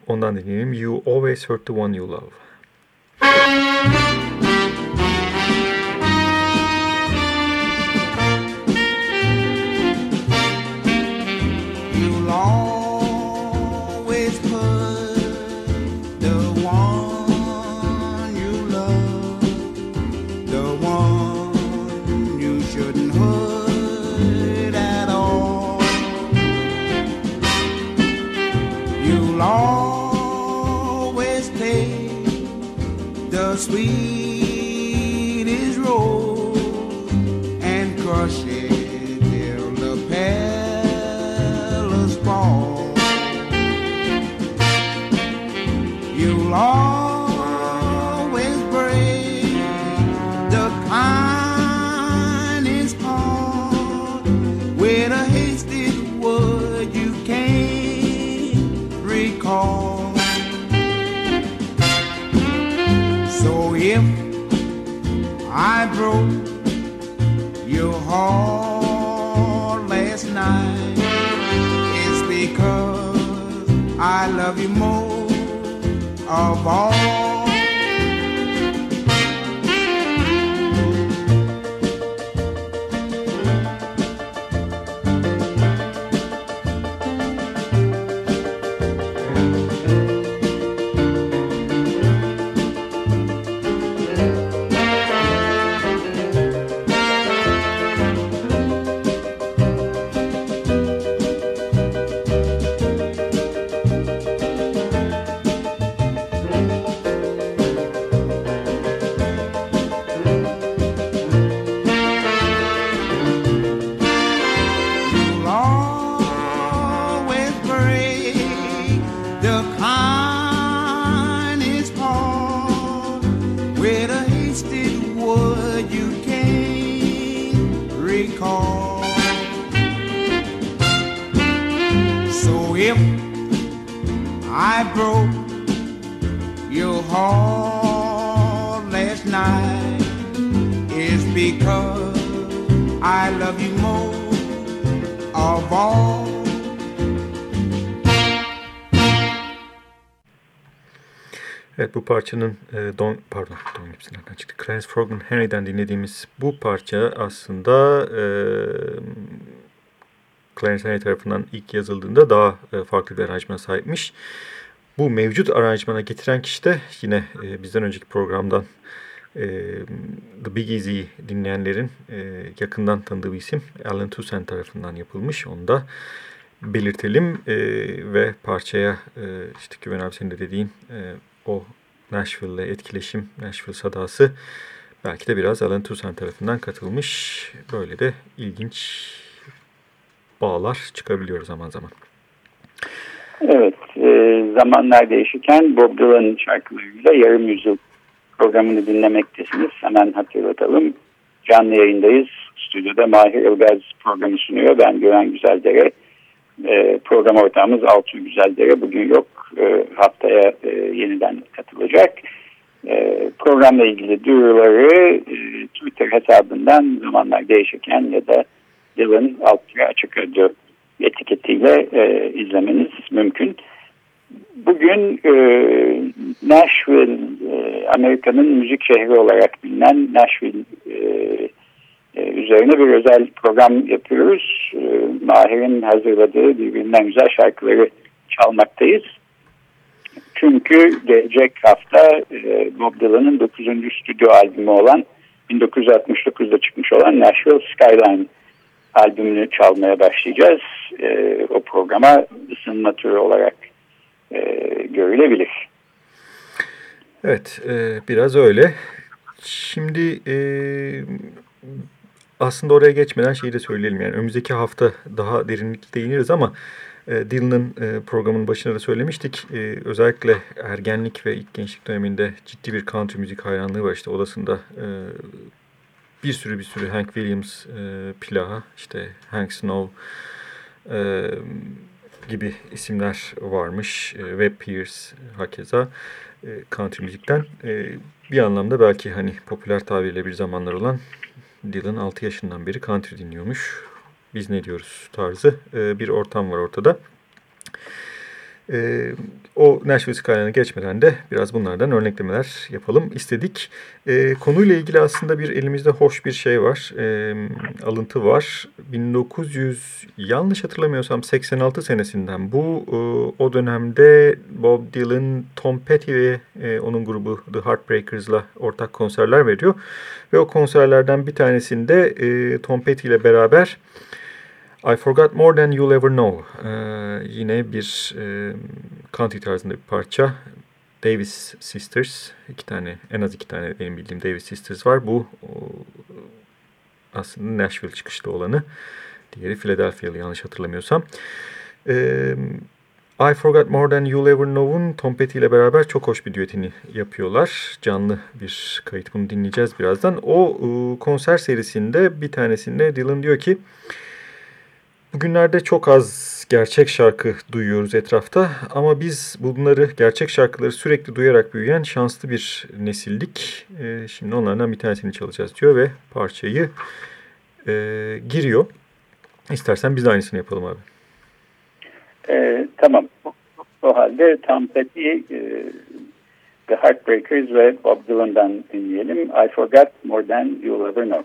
Ondan dinleyelim. You Always Hurt the One You Love. sweet. I love you more of all. Parçanın e, Don pardon Don Gibson nereden çıktı? Clarence Frogman Henry'den dinlediğimiz bu parça aslında e, Clarence Henry tarafından ilk yazıldığında daha e, farklı bir aranjmana sahipmiş. Bu mevcut aranjmana getiren kişi de yine e, bizden önceki programdan e, The Big Easy dinleyenlerin e, yakından tanıdığı bir isim Alan Toussaint tarafından yapılmış. Onu da belirtelim e, ve parçaya e, işte Güven abi senin de dediğin e, o Nashville ile etkileşim, Nashville sadası belki de biraz Alan Toussaint tarafından katılmış. Böyle de ilginç bağlar çıkabiliyor zaman zaman. Evet, e, zamanlar değişirken Bob Dylan şarkılarıyla yarım yüzyıl programını dinlemektesiniz. Hemen hatırlatalım. Canlı yayındayız. Stüdyoda Mahir Ilgaz programı sunuyor. Ben Güven Güzeldere. E, program ortağımız Altuğ Güzeldere. Bugün yok. E, haftaya e, yeniden katılacak. E, programla ilgili duyuruları e, Twitter hesabından zamanlar değişirken ya da Dylan Altuğ Açık Radyo etiketiyle e, izlemeniz mümkün. Bugün e, Nashville, e, Amerika'nın müzik şehri olarak bilinen Nashville e, e, üzerine bir özel program yapıyoruz. E, Mahir'in hazırladığı birbirinden güzel şarkıları çalmaktayız. Çünkü gelecek hafta e, Bob Dylan'ın 9. stüdyo albümü olan 1969'da çıkmış olan Nashville Skyline albümünü çalmaya başlayacağız. E, o programa ısınma türü olarak görülebilir. Evet, biraz öyle. Şimdi aslında oraya geçmeden şeyi de söyleyelim. Yani önümüzdeki hafta daha derinlikli değiniriz ama e, Dylan'ın e, programın başında da söylemiştik. E, özellikle ergenlik ve ilk gençlik döneminde ciddi bir country müzik hayranlığı var. İşte odasında e, bir sürü bir sürü Hank Williams e, plağı, işte Hank Snow e, gibi isimler varmış. E, Webb Pierce hakeza e, country müzikten. E, bir anlamda belki hani popüler tabirle bir zamanlar olan Dylan 6 yaşından beri country dinliyormuş. Biz ne diyoruz tarzı e, bir ortam var ortada. E, o Nashville Skyline'a geçmeden de biraz bunlardan örneklemeler yapalım istedik. E, konuyla ilgili aslında bir elimizde hoş bir şey var. E, alıntı var. 1900 yanlış hatırlamıyorsam 86 senesinden bu e, o dönemde Bob Dylan, Tom Petty ve e, onun grubu The Heartbreakers'la ortak konserler veriyor. Ve o konserlerden bir tanesinde e, Tom Petty ile beraber I Forgot More Than You'll Ever Know. Ee, yine bir e, country tarzında bir parça. Davis Sisters. iki tane, en az iki tane benim bildiğim Davis Sisters var. Bu o, aslında Nashville çıkışlı olanı. Diğeri Philadelphia'lı yanlış hatırlamıyorsam. Ee, I Forgot More Than You'll Ever Know'un Tom Petty ile beraber çok hoş bir düetini yapıyorlar. Canlı bir kayıt bunu dinleyeceğiz birazdan. O e, konser serisinde bir tanesinde Dylan diyor ki Bugünlerde çok az gerçek şarkı duyuyoruz etrafta ama biz bunları, gerçek şarkıları sürekli duyarak büyüyen şanslı bir nesildik. E, şimdi onlardan bir tanesini çalacağız diyor ve parçayı e, giriyor. İstersen biz de aynısını yapalım abi. E, tamam. O halde Tom Petty, e, The Heartbreakers ve Bob Dylan'dan dinleyelim. I Forgot More Than You'll Ever Know.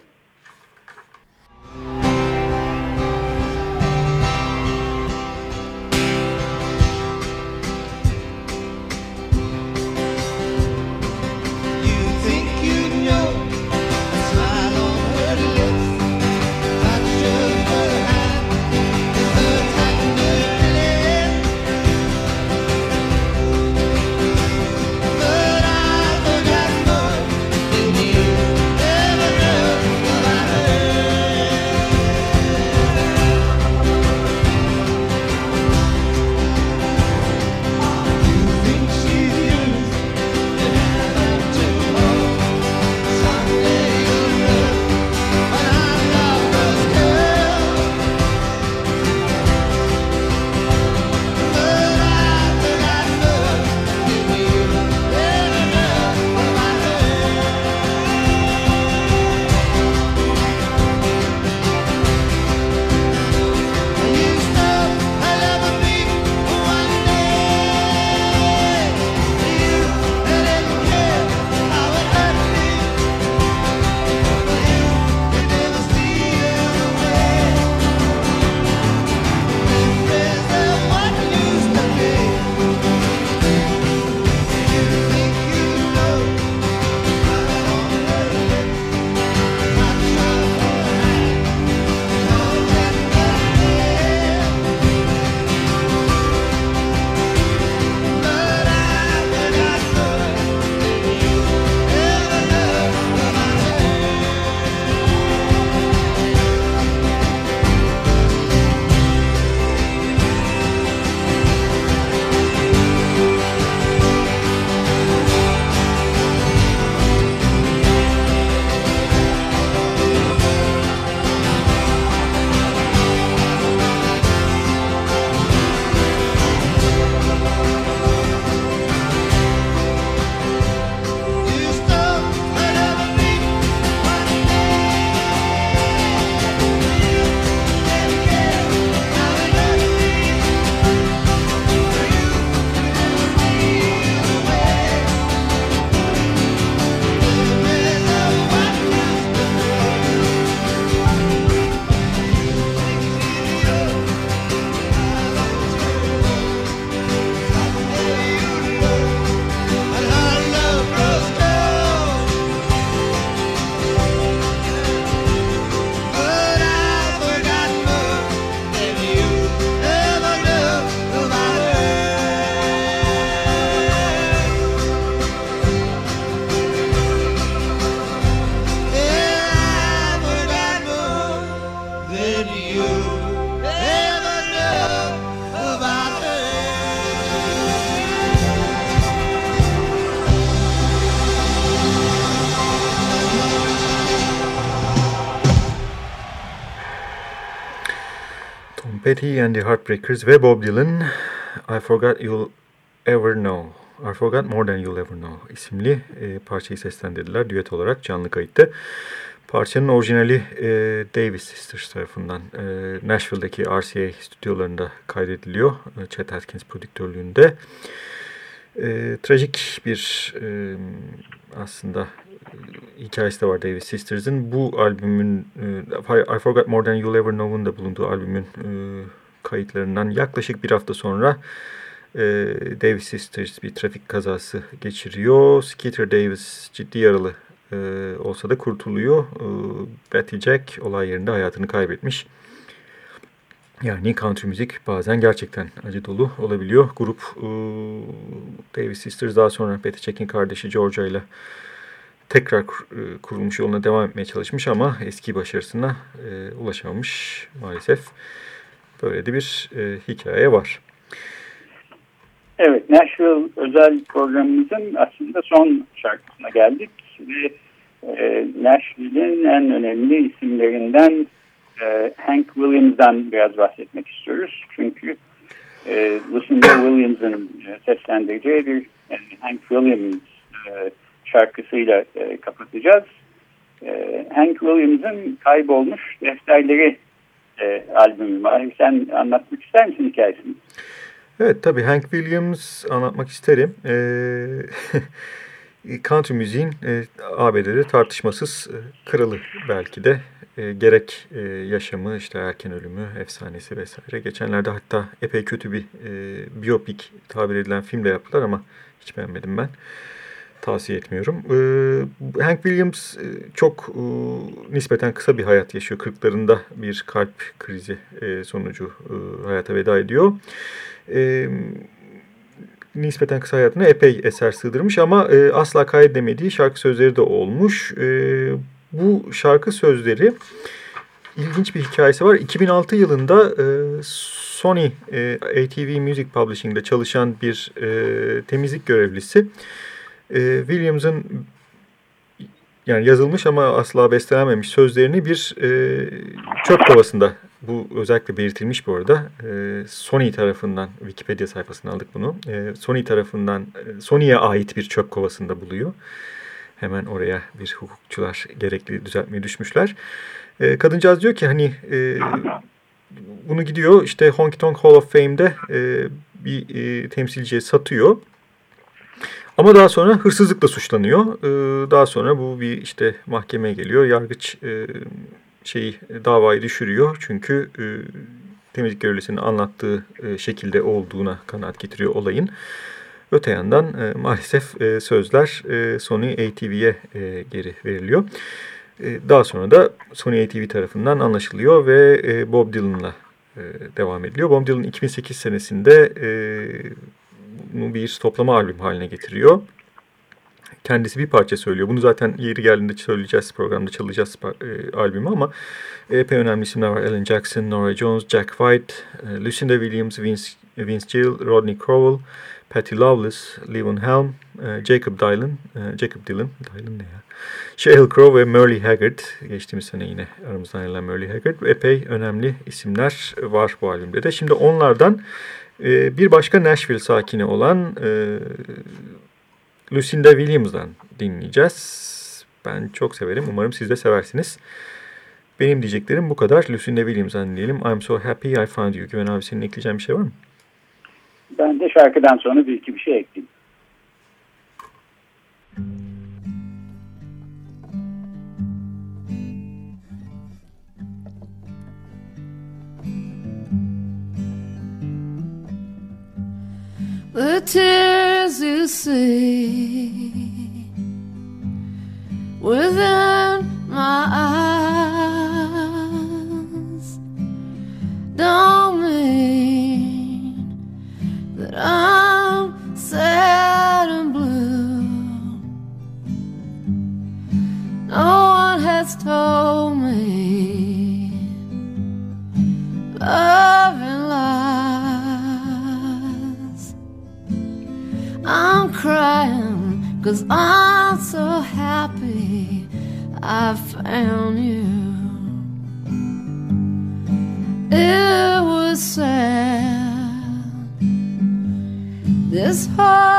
Petty and the Heartbreakers ve Bob Dylan I Forgot You'll Ever Know I Forgot More Than You'll Ever Know isimli e, parçayı seslendirdiler düet olarak canlı kayıtta. Parçanın orijinali e, Davis Sisters tarafından e, Nashville'deki RCA stüdyolarında kaydediliyor. E, Chet Atkins prodüktörlüğünde. E, trajik bir e, aslında hikayesi de var Davis Sisters'ın. Bu albümün e, I Forgot More Than You'll Ever Know'un da bulunduğu albümün e, kayıtlarından yaklaşık bir hafta sonra e, Davis Sisters bir trafik kazası geçiriyor. Skeeter Davis ciddi yaralı olsa da kurtuluyor. Betty Jack olay yerinde hayatını kaybetmiş. Yani country müzik bazen gerçekten acı dolu olabiliyor. Grup Davis Sisters daha sonra Betty Jack'in kardeşi Georgia ile tekrar e, kurulmuş yoluna devam etmeye çalışmış ama eski başarısına e, ulaşamamış maalesef. Böyle de bir e, hikaye var. Evet, Nashville özel programımızın aslında son şarkısına geldik. Ve e, Nashville'in en önemli isimlerinden e, Hank Williams'dan biraz bahsetmek istiyoruz. Çünkü e, Lucinda Williams'ın seslendireceği bir yani Hank Williams e, şarkısıyla e, kapatacağız. E, Hank Williams'ın Kaybolmuş Defterleri e, albümü var. Sen anlatmak ister misin hikayesini? Evet tabii Hank Williams anlatmak isterim. Ee, country müziğin e, ABD'de tartışmasız e, kralı belki de. E, gerek e, yaşamı, işte erken ölümü, efsanesi vesaire. Geçenlerde hatta epey kötü bir e, biyopik tabir edilen film de yaptılar ama hiç beğenmedim ben. Tavsiye etmiyorum. E, Hank Williams e, çok e, nispeten kısa bir hayat yaşıyor. Kırklarında bir kalp krizi e, sonucu e, hayata veda ediyor. E, nispeten kısa hayatına epey eser sığdırmış ama e, asla kaydedemediği şarkı sözleri de olmuş. E, bu şarkı sözleri ilginç bir hikayesi var. 2006 yılında e, Sony e, ATV Music Publishing'de çalışan bir e, temizlik görevlisi e, Williams'ın yani yazılmış ama asla bestelenmemiş sözlerini bir e, çöp kovasında bu özellikle belirtilmiş bu arada. E, Sony tarafından Wikipedia sayfasından aldık bunu. E, Sony tarafından e, Sony'ye ait bir çöp kovasında buluyor. Hemen oraya bir hukukçular gerekli düzeltmeyi düşmüşler. E, kadıncağız diyor ki hani e, bunu gidiyor işte Honky Tonk Hall of Fame'de e, bir e, temsilciye satıyor. Ama daha sonra hırsızlıkla suçlanıyor. E, daha sonra bu bir işte mahkemeye geliyor. Yargıç e, şeyi davayı düşürüyor. Çünkü e, temizlik görevlisinin anlattığı e, şekilde olduğuna kanaat getiriyor olayın. Öte yandan e, maalesef sözler Sony ATV'ye geri veriliyor. Daha sonra da Sony ATV tarafından anlaşılıyor ve Bob Dylan'la devam ediliyor. Bob Dylan 2008 senesinde bir toplama albüm haline getiriyor. Kendisi bir parça söylüyor. Bunu zaten yeri geldiğinde söyleyeceğiz programda çalacağız e, albümü ama epey önemli isimler var. Alan Jackson, Nora Jones, Jack White, e, Lucinda Williams, Vince, Vince Gill, Rodney Crowell, Patty Loveless, Levon Helm, e, Jacob Dylan, e, Jacob Dylan, Dylan ne ya? Sheryl Crow ve Merle Haggard, geçtiğimiz sene yine aramızdan ayrılan Merle Haggard. Epey önemli isimler var bu albümde de. Şimdi onlardan e, bir başka Nashville sakini olan e, Lucinda Williams'dan dinleyeceğiz. Ben çok severim. Umarım siz de seversiniz. Benim diyeceklerim bu kadar. Lucinda Williams'dan dinleyelim. I'm so happy I found you. Güven abi senin ekleyeceğin bir şey var mı? Ben de şarkıdan sonra bir iki bir şey ekleyeyim. The tears you see within my eyes don't mean that I'm sad and blue. No one has told me love and lies. I'm crying cause I'm so happy I found you. It was sad this heart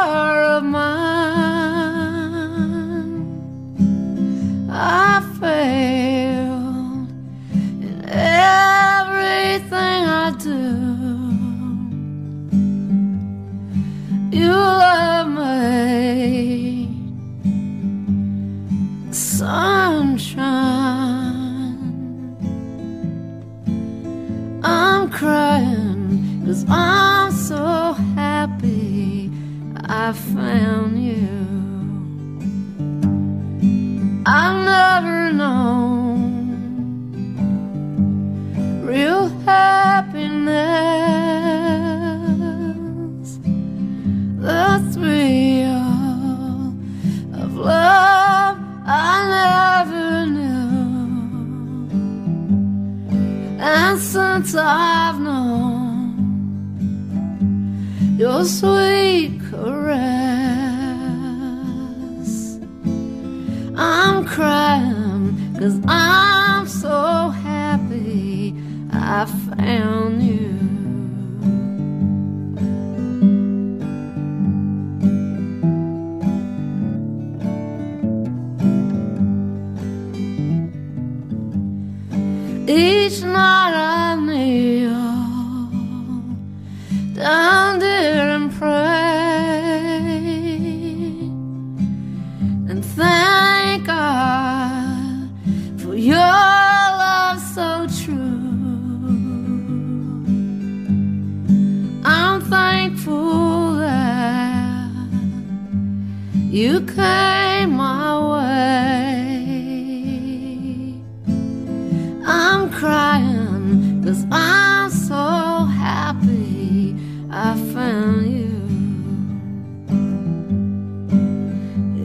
crying cause I'm so happy I found you.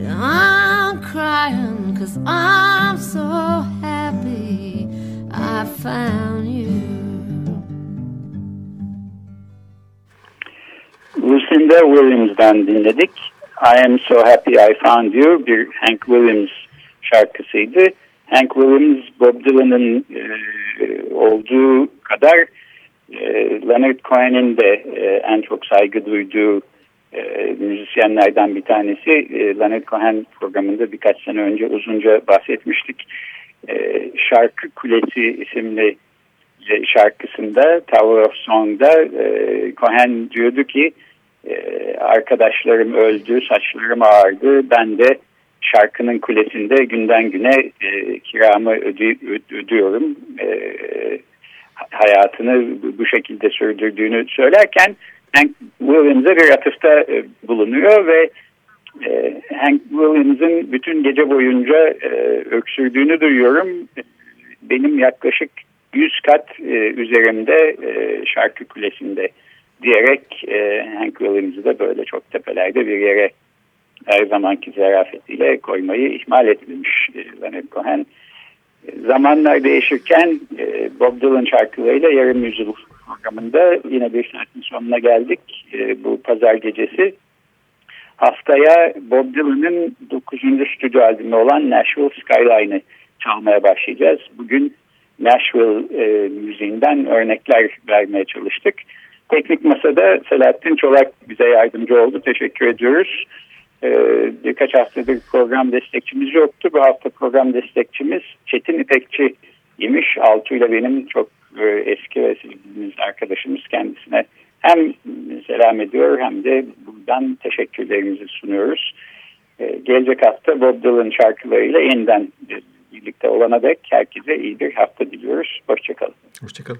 I'm crying cause I'm so happy I found you. Lucinda Williams'dan dinledik. I am so happy I found you bir Hank Williams şarkısıydı. Hank Williams Bob Dylan'ın e, olduğu kadar e, Leonard Cohen'in de e, en çok saygı duyduğu e, müzisyenlerden bir tanesi. E, Leonard Cohen programında birkaç sene önce uzunca bahsetmiştik. E, Şarkı Kulesi isimli e, şarkısında Tower of Song'da e, Cohen diyordu ki e, arkadaşlarım öldü, saçlarım ağardı. Ben de şarkının kulesinde günden güne e, kiramı öde, ödüyorum. E, hayatını bu şekilde sürdürdüğünü söylerken Hank Williams'a bir atıfta e, bulunuyor ve e, Hank Williams'ın bütün gece boyunca e, öksürdüğünü duyuyorum. Benim yaklaşık 100 kat e, üzerimde e, şarkı kulesinde diyerek e, Hank Williams'ı da böyle çok tepelerde bir yere her zamanki zarafetiyle koymayı ihmal etmemiş e, Leonard Cohen. E, zamanlar değişirken e, Bob Dylan şarkılarıyla yarım yüzyıl programında yine bir saatin sonuna geldik. Bu pazar gecesi haftaya Bob Dylan'ın 9. stüdyo albümü olan Nashville Skyline'ı çalmaya başlayacağız. Bugün Nashville e, müziğinden örnekler vermeye çalıştık. Teknik Masa'da Selahattin Çolak bize yardımcı oldu. Teşekkür ediyoruz. Birkaç haftadır program destekçimiz yoktu. Bu hafta program destekçimiz Çetin İpekçi imiş. Altu ile benim çok e, eski ve sevdiğimiz arkadaşımız kendisine hem selam ediyor hem de buradan teşekkürlerimizi sunuyoruz. Ee, gelecek hafta Bob Dylan şarkılarıyla yeniden birlikte olana dek herkese iyi bir hafta diliyoruz. Hoşçakalın. Hoşçakalın.